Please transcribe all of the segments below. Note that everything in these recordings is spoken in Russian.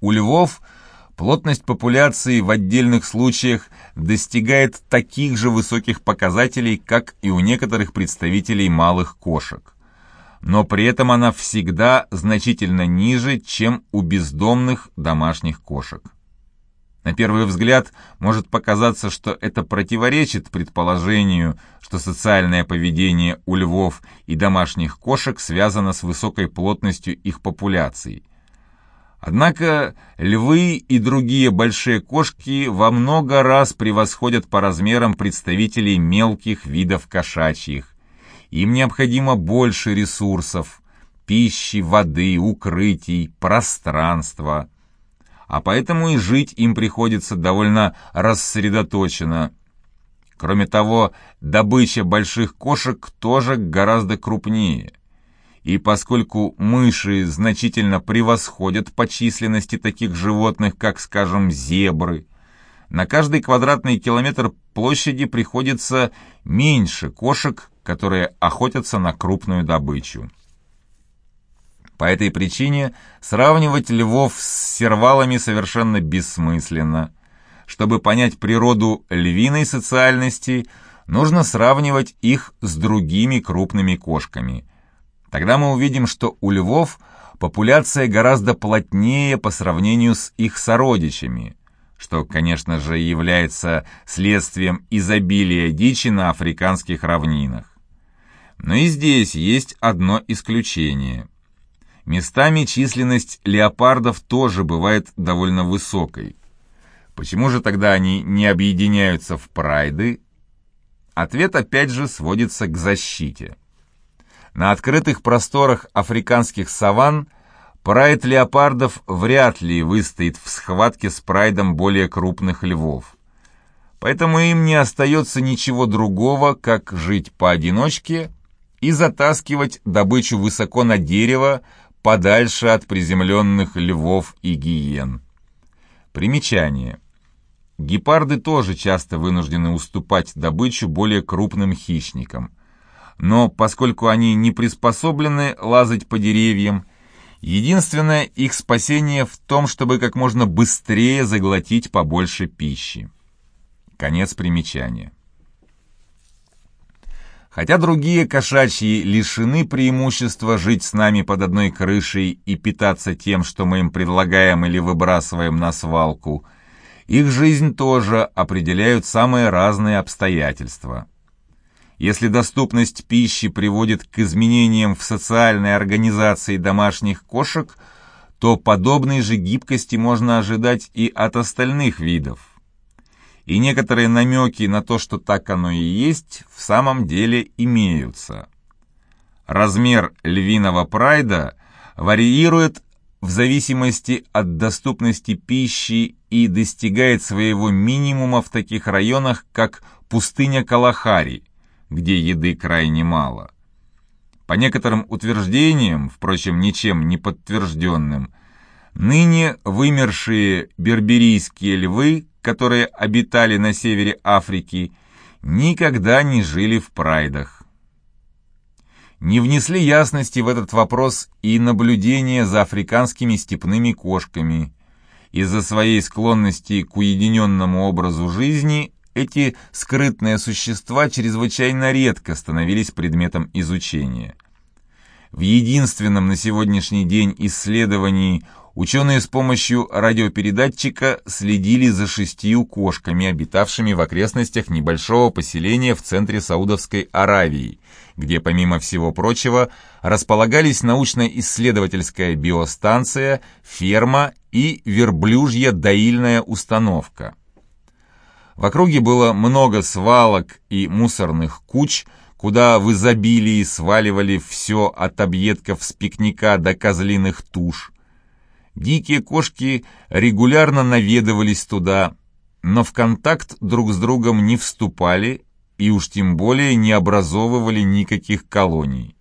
У львов плотность популяции в отдельных случаях достигает таких же высоких показателей, как и у некоторых представителей малых кошек. Но при этом она всегда значительно ниже, чем у бездомных домашних кошек. На первый взгляд может показаться, что это противоречит предположению, что социальное поведение у львов и домашних кошек связано с высокой плотностью их популяций. Однако львы и другие большие кошки во много раз превосходят по размерам представителей мелких видов кошачьих. Им необходимо больше ресурсов – пищи, воды, укрытий, пространства – а поэтому и жить им приходится довольно рассредоточенно. Кроме того, добыча больших кошек тоже гораздо крупнее. И поскольку мыши значительно превосходят по численности таких животных, как, скажем, зебры, на каждый квадратный километр площади приходится меньше кошек, которые охотятся на крупную добычу. По этой причине сравнивать львов с сервалами совершенно бессмысленно. Чтобы понять природу львиной социальности, нужно сравнивать их с другими крупными кошками. Тогда мы увидим, что у львов популяция гораздо плотнее по сравнению с их сородичами, что, конечно же, является следствием изобилия дичи на африканских равнинах. Но и здесь есть одно исключение – Местами численность леопардов тоже бывает довольно высокой. Почему же тогда они не объединяются в прайды? Ответ опять же сводится к защите. На открытых просторах африканских саванн прайд леопардов вряд ли выстоит в схватке с прайдом более крупных львов. Поэтому им не остается ничего другого, как жить поодиночке и затаскивать добычу высоко на дерево, подальше от приземленных львов и гиен. Примечание. Гепарды тоже часто вынуждены уступать добычу более крупным хищникам. Но поскольку они не приспособлены лазать по деревьям, единственное их спасение в том, чтобы как можно быстрее заглотить побольше пищи. Конец примечания. Хотя другие кошачьи лишены преимущества жить с нами под одной крышей и питаться тем, что мы им предлагаем или выбрасываем на свалку, их жизнь тоже определяют самые разные обстоятельства. Если доступность пищи приводит к изменениям в социальной организации домашних кошек, то подобной же гибкости можно ожидать и от остальных видов и некоторые намеки на то, что так оно и есть, в самом деле имеются. Размер львиного прайда варьирует в зависимости от доступности пищи и достигает своего минимума в таких районах, как пустыня Калахари, где еды крайне мало. По некоторым утверждениям, впрочем, ничем не подтвержденным, ныне вымершие берберийские львы которые обитали на севере Африки, никогда не жили в прайдах. Не внесли ясности в этот вопрос и наблюдения за африканскими степными кошками. Из-за своей склонности к уединенному образу жизни эти скрытные существа чрезвычайно редко становились предметом изучения. В единственном на сегодняшний день исследовании Ученые с помощью радиопередатчика следили за шестью кошками, обитавшими в окрестностях небольшого поселения в центре Саудовской Аравии, где, помимо всего прочего, располагались научно-исследовательская биостанция, ферма и верблюжья доильная установка. В округе было много свалок и мусорных куч, куда в изобилии сваливали все от объедков с пикника до козлиных туш, Дикие кошки регулярно наведывались туда, но в контакт друг с другом не вступали и уж тем более не образовывали никаких колоний.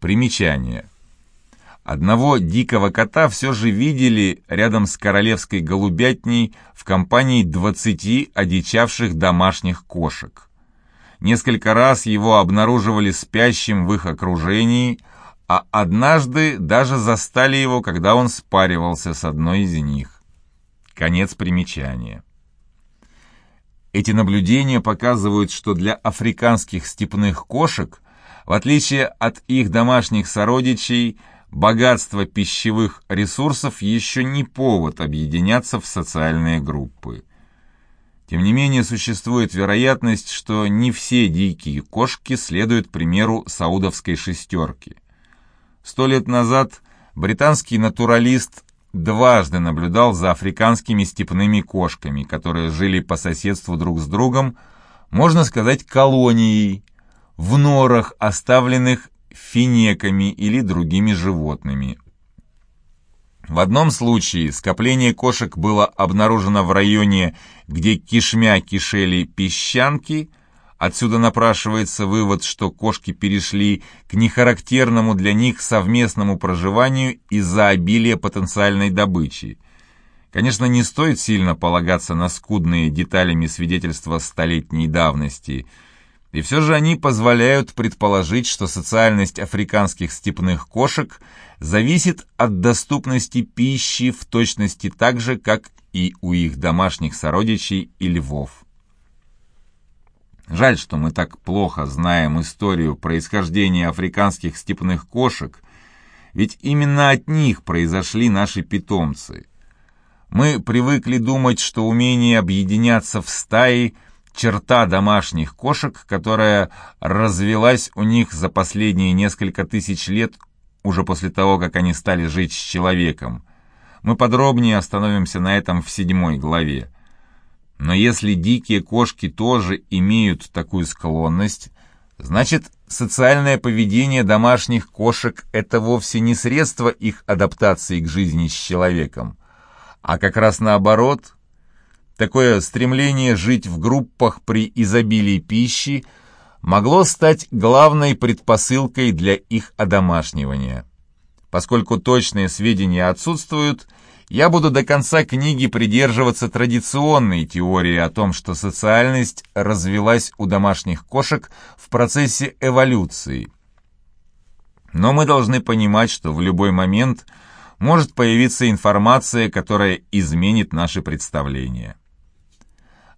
Примечание. Одного дикого кота все же видели рядом с королевской голубятней в компании 20 одичавших домашних кошек. Несколько раз его обнаруживали спящим в их окружении – а однажды даже застали его, когда он спаривался с одной из них. Конец примечания. Эти наблюдения показывают, что для африканских степных кошек, в отличие от их домашних сородичей, богатство пищевых ресурсов еще не повод объединяться в социальные группы. Тем не менее, существует вероятность, что не все дикие кошки следуют примеру саудовской шестерки. Сто лет назад британский натуралист дважды наблюдал за африканскими степными кошками, которые жили по соседству друг с другом, можно сказать, колонией, в норах, оставленных финеками или другими животными. В одном случае скопление кошек было обнаружено в районе, где кишмя кишели песчанки. Отсюда напрашивается вывод, что кошки перешли к нехарактерному для них совместному проживанию из-за обилия потенциальной добычи. Конечно, не стоит сильно полагаться на скудные деталями свидетельства столетней давности – и все же они позволяют предположить, что социальность африканских степных кошек зависит от доступности пищи в точности так же, как и у их домашних сородичей и львов. Жаль, что мы так плохо знаем историю происхождения африканских степных кошек, ведь именно от них произошли наши питомцы. Мы привыкли думать, что умение объединяться в стаи – черта домашних кошек, которая развелась у них за последние несколько тысяч лет, уже после того, как они стали жить с человеком. Мы подробнее остановимся на этом в седьмой главе. Но если дикие кошки тоже имеют такую склонность, значит, социальное поведение домашних кошек – это вовсе не средство их адаптации к жизни с человеком, а как раз наоборот – Такое стремление жить в группах при изобилии пищи могло стать главной предпосылкой для их одомашнивания. Поскольку точные сведения отсутствуют, я буду до конца книги придерживаться традиционной теории о том, что социальность развилась у домашних кошек в процессе эволюции. Но мы должны понимать, что в любой момент может появиться информация, которая изменит наши представления.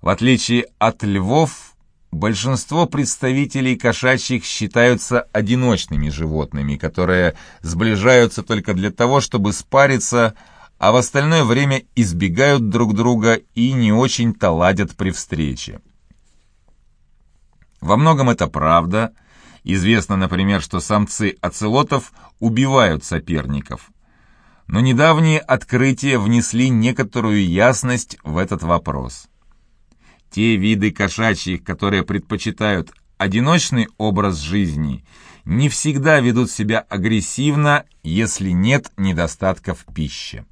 В отличие от львов, большинство представителей кошачьих считаются одиночными животными, которые сближаются только для того, чтобы спариться, а в остальное время избегают друг друга и не очень-то ладят при встрече. Во многом это правда. Известно, например, что самцы оцелотов убивают соперников. Но недавние открытия внесли некоторую ясность в этот вопрос. Те виды кошачьих, которые предпочитают одиночный образ жизни, не всегда ведут себя агрессивно, если нет недостатков пищи.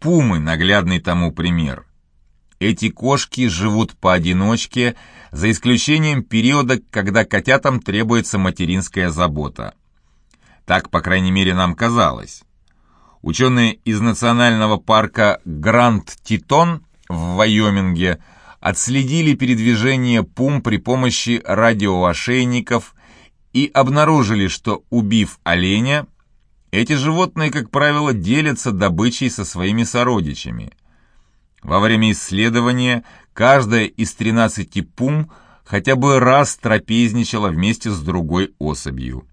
Пумы – наглядный тому пример. Эти кошки живут поодиночке, за исключением периода, когда котятам требуется материнская забота. Так, по крайней мере, нам казалось. Ученые из национального парка Гранд-Титон в Вайоминге – отследили передвижение пум при помощи радиоошейников и обнаружили, что, убив оленя, эти животные, как правило, делятся добычей со своими сородичами. Во время исследования каждая из 13 пум хотя бы раз трапезничала вместе с другой особью.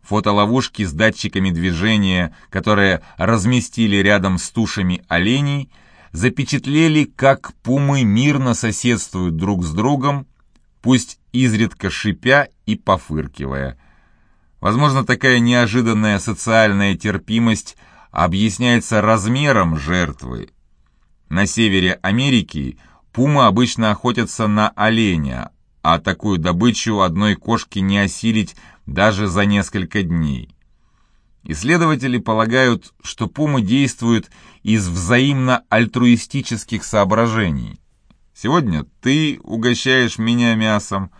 Фотоловушки с датчиками движения, которые разместили рядом с тушами оленей – запечатлели, как пумы мирно соседствуют друг с другом, пусть изредка шипя и пофыркивая. Возможно, такая неожиданная социальная терпимость объясняется размером жертвы. На севере Америки пумы обычно охотятся на оленя, а такую добычу одной кошке не осилить даже за несколько дней. Исследователи полагают, что пумы действуют из взаимно альтруистических соображений. Сегодня ты угощаешь меня мясом,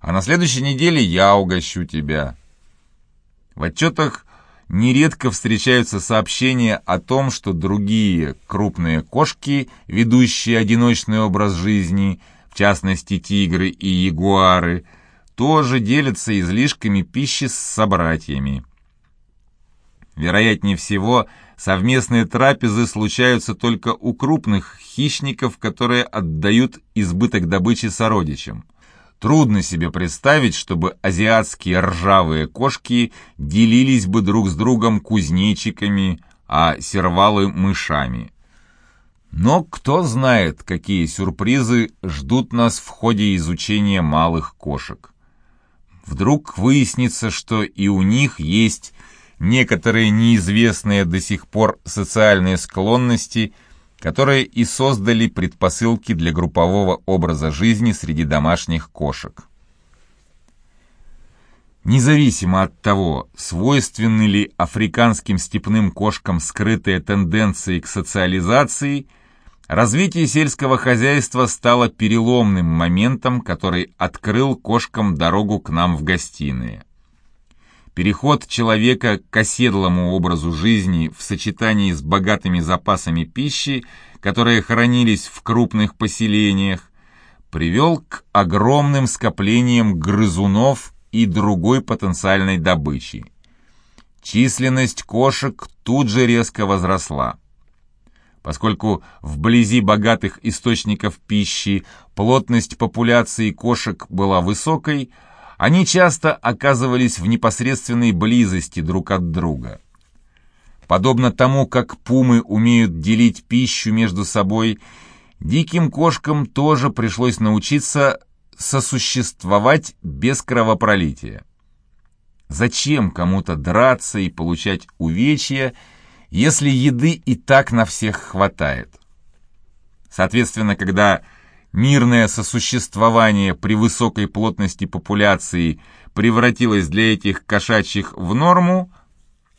а на следующей неделе я угощу тебя. В отчетах нередко встречаются сообщения о том, что другие крупные кошки, ведущие одиночный образ жизни, в частности тигры и ягуары, тоже делятся излишками пищи с собратьями. Вероятнее всего, совместные трапезы случаются только у крупных хищников, которые отдают избыток добычи сородичам. Трудно себе представить, чтобы азиатские ржавые кошки делились бы друг с другом кузнечиками, а сервалы — мышами. Но кто знает, какие сюрпризы ждут нас в ходе изучения малых кошек. Вдруг выяснится, что и у них есть некоторые неизвестные до сих пор социальные склонности, которые и создали предпосылки для группового образа жизни среди домашних кошек. Независимо от того, свойственны ли африканским степным кошкам скрытые тенденции к социализации – Развитие сельского хозяйства стало переломным моментом, который открыл кошкам дорогу к нам в гостиные. Переход человека к оседлому образу жизни в сочетании с богатыми запасами пищи, которые хранились в крупных поселениях, привел к огромным скоплениям грызунов и другой потенциальной добычи. Численность кошек тут же резко возросла. Поскольку вблизи богатых источников пищи плотность популяции кошек была высокой, они часто оказывались в непосредственной близости друг от друга. Подобно тому, как пумы умеют делить пищу между собой, диким кошкам тоже пришлось научиться сосуществовать без кровопролития. Зачем кому-то драться и получать увечья, если еды и так на всех хватает. Соответственно, когда мирное сосуществование при высокой плотности популяции превратилось для этих кошачьих в норму,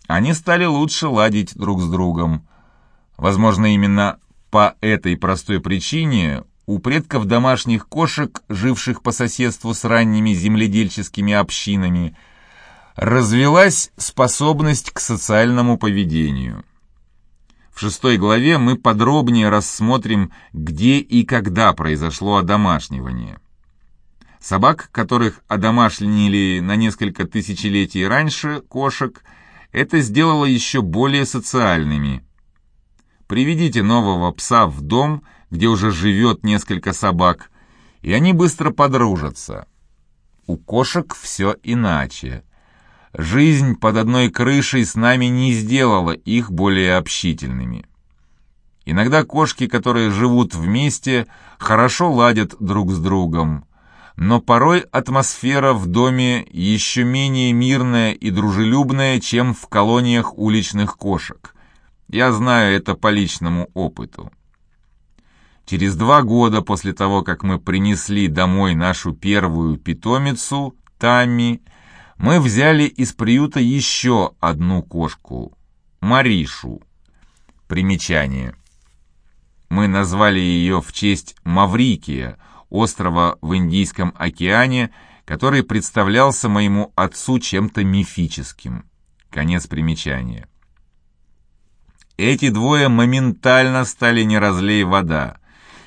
они стали лучше ладить друг с другом. Возможно, именно по этой простой причине у предков домашних кошек, живших по соседству с ранними земледельческими общинами, развелась способность к социальному поведению. В шестой главе мы подробнее рассмотрим, где и когда произошло одомашнивание. Собак, которых одомашнили на несколько тысячелетий раньше кошек, это сделало еще более социальными. Приведите нового пса в дом, где уже живет несколько собак, и они быстро подружатся. У кошек все иначе. Жизнь под одной крышей с нами не сделала их более общительными. Иногда кошки, которые живут вместе, хорошо ладят друг с другом, но порой атмосфера в доме еще менее мирная и дружелюбная, чем в колониях уличных кошек. Я знаю это по личному опыту. Через два года после того, как мы принесли домой нашу первую питомицу, Тамми, мы взяли из приюта еще одну кошку, Маришу. Примечание. Мы назвали ее в честь Маврикия, острова в Индийском океане, который представлялся моему отцу чем-то мифическим. Конец примечания. Эти двое моментально стали не разлей вода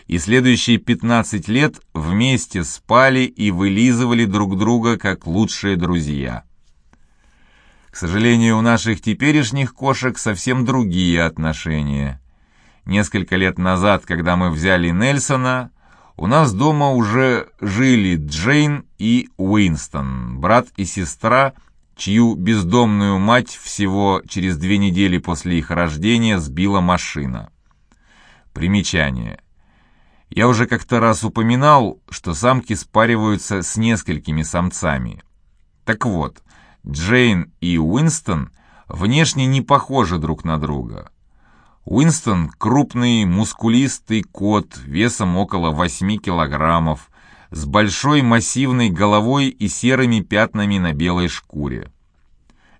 и следующие 15 лет вместе спали и вылизывали друг друга как лучшие друзья. К сожалению, у наших теперешних кошек совсем другие отношения. Несколько лет назад, когда мы взяли Нельсона, у нас дома уже жили Джейн и Уинстон, брат и сестра, чью бездомную мать всего через две недели после их рождения сбила машина. Примечание. Я уже как-то раз упоминал, что самки спариваются с несколькими самцами. Так вот, Джейн и Уинстон внешне не похожи друг на друга. Уинстон – крупный, мускулистый кот весом около 8 килограммов, с большой массивной головой и серыми пятнами на белой шкуре.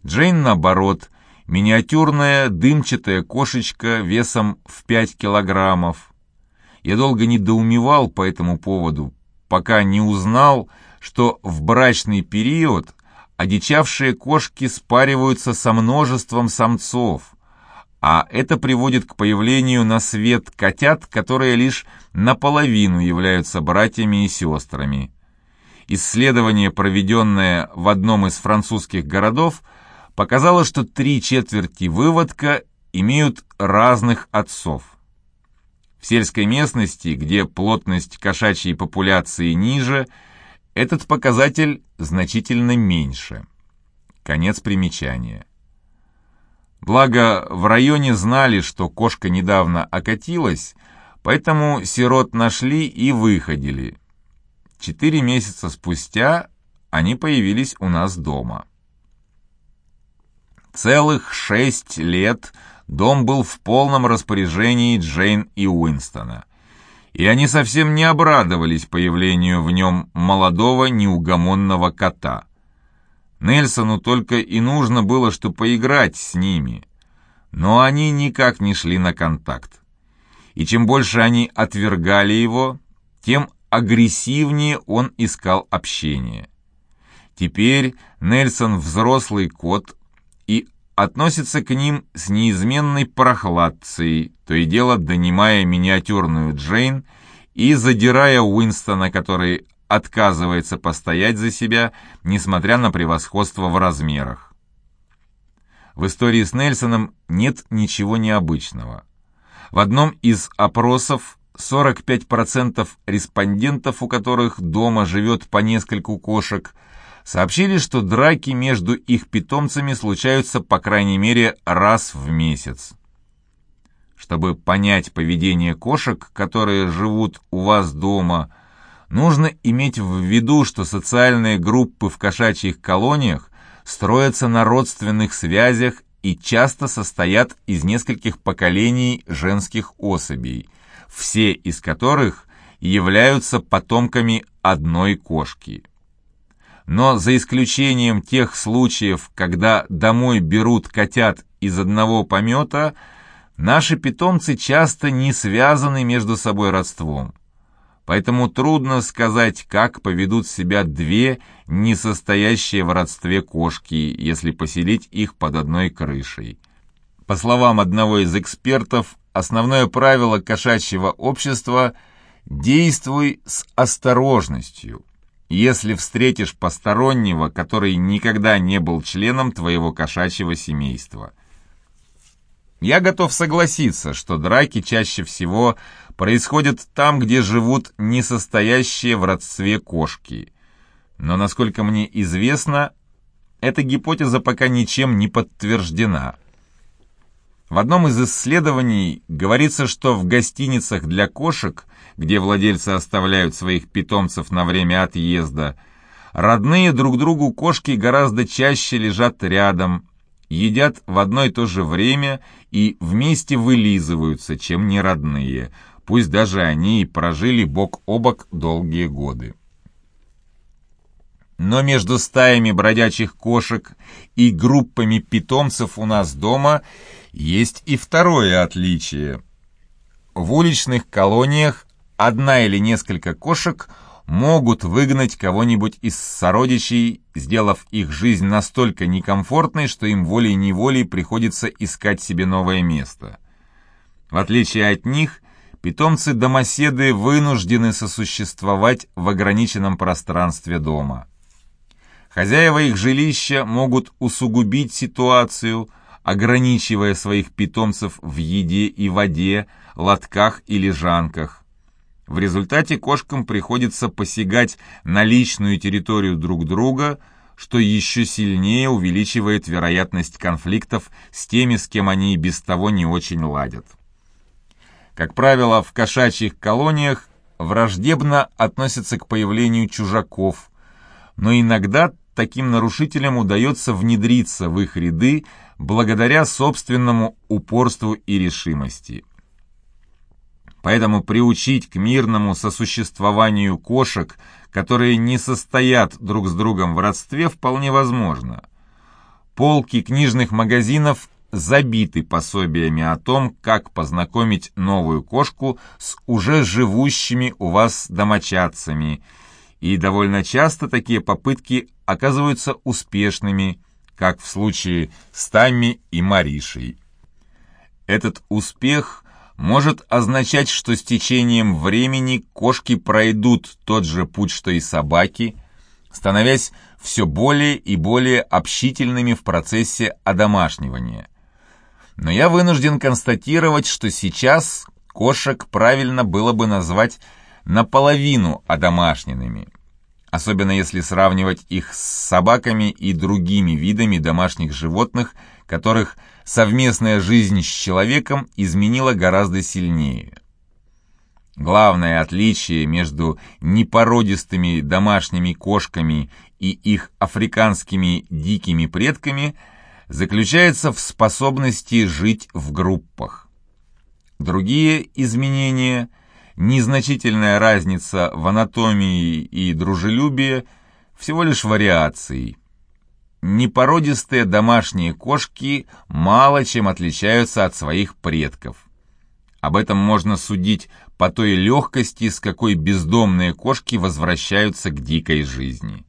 Джейн, наоборот, миниатюрная дымчатая кошечка весом в 5 килограммов, я долго недоумевал по этому поводу, пока не узнал, что в брачный период одичавшие кошки спариваются со множеством самцов, а это приводит к появлению на свет котят, которые лишь наполовину являются братьями и сестрами. Исследование, проведенное в одном из французских городов, показало, что три четверти выводка имеют разных отцов. В сельской местности, где плотность кошачьей популяции ниже, этот показатель значительно меньше. Конец примечания. Благо, в районе знали, что кошка недавно окатилась, поэтому сирот нашли и выходили. Четыре месяца спустя они появились у нас дома. Целых шесть лет дом был в полном распоряжении Джейн и Уинстона, и они совсем не обрадовались появлению в нем молодого неугомонного кота. Нельсону только и нужно было, что поиграть с ними, но они никак не шли на контакт. И чем больше они отвергали его, тем агрессивнее он искал общение. Теперь Нельсон взрослый кот и относится к ним с неизменной прохладцей, то и дело донимая миниатюрную Джейн и задирая Уинстона, который отказывается постоять за себя, несмотря на превосходство в размерах. В истории с Нельсоном нет ничего необычного. В одном из опросов 45% респондентов, у которых дома живет по нескольку кошек, сообщили, что драки между их питомцами случаются по крайней мере раз в месяц. Чтобы понять поведение кошек, которые живут у вас дома, нужно иметь в виду, что социальные группы в кошачьих колониях строятся на родственных связях и часто состоят из нескольких поколений женских особей, все из которых являются потомками одной кошки но за исключением тех случаев, когда домой берут котят из одного помета, наши питомцы часто не связаны между собой родством. Поэтому трудно сказать, как поведут себя две несостоящие в родстве кошки, если поселить их под одной крышей. По словам одного из экспертов, основное правило кошачьего общества – действуй с осторожностью – если встретишь постороннего, который никогда не был членом твоего кошачьего семейства. Я готов согласиться, что драки чаще всего происходят там, где живут несостоящие в родстве кошки. Но, насколько мне известно, эта гипотеза пока ничем не подтверждена. В одном из исследований говорится, что в гостиницах для кошек, где владельцы оставляют своих питомцев на время отъезда, родные друг другу кошки гораздо чаще лежат рядом, едят в одно и то же время и вместе вылизываются, чем неродные, пусть даже они и прожили бок о бок долгие годы. Но между стаями бродячих кошек и группами питомцев у нас дома есть и второе отличие. В уличных колониях одна или несколько кошек могут выгнать кого-нибудь из сородичей, сделав их жизнь настолько некомфортной, что им волей-неволей приходится искать себе новое место. В отличие от них, питомцы-домоседы вынуждены сосуществовать в ограниченном пространстве дома. Хозяева их жилища могут усугубить ситуацию, ограничивая своих питомцев в еде и воде, лотках и лежанках. В результате кошкам приходится посягать на личную территорию друг друга, что еще сильнее увеличивает вероятность конфликтов с теми, с кем они и без того не очень ладят. Как правило, в кошачьих колониях враждебно относятся к появлению чужаков, но иногда таким нарушителям удается внедриться в их ряды благодаря собственному упорству и решимости. Поэтому приучить к мирному сосуществованию кошек, которые не состоят друг с другом в родстве, вполне возможно. Полки книжных магазинов забиты пособиями о том, как познакомить новую кошку с уже живущими у вас домочадцами – и довольно часто такие попытки оказываются успешными, как в случае с Тамми и Маришей. Этот успех может означать, что с течением времени кошки пройдут тот же путь, что и собаки, становясь все более и более общительными в процессе одомашнивания. Но я вынужден констатировать, что сейчас кошек правильно было бы назвать наполовину одомашненными, особенно если сравнивать их с собаками и другими видами домашних животных, которых совместная жизнь с человеком изменила гораздо сильнее. Главное отличие между непородистыми домашними кошками и их африканскими дикими предками заключается в способности жить в группах. Другие изменения, незначительная разница в анатомии и дружелюбии, всего лишь вариации. Непородистые домашние кошки мало чем отличаются от своих предков. Об этом можно судить по той легкости, с какой бездомные кошки возвращаются к дикой жизни.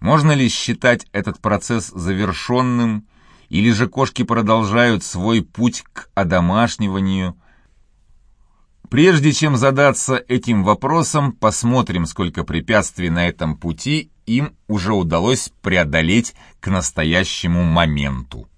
Можно ли считать этот процесс завершенным, или же кошки продолжают свой путь к одомашниванию? Прежде чем задаться этим вопросом, посмотрим, сколько препятствий на этом пути им уже удалось преодолеть к настоящему моменту.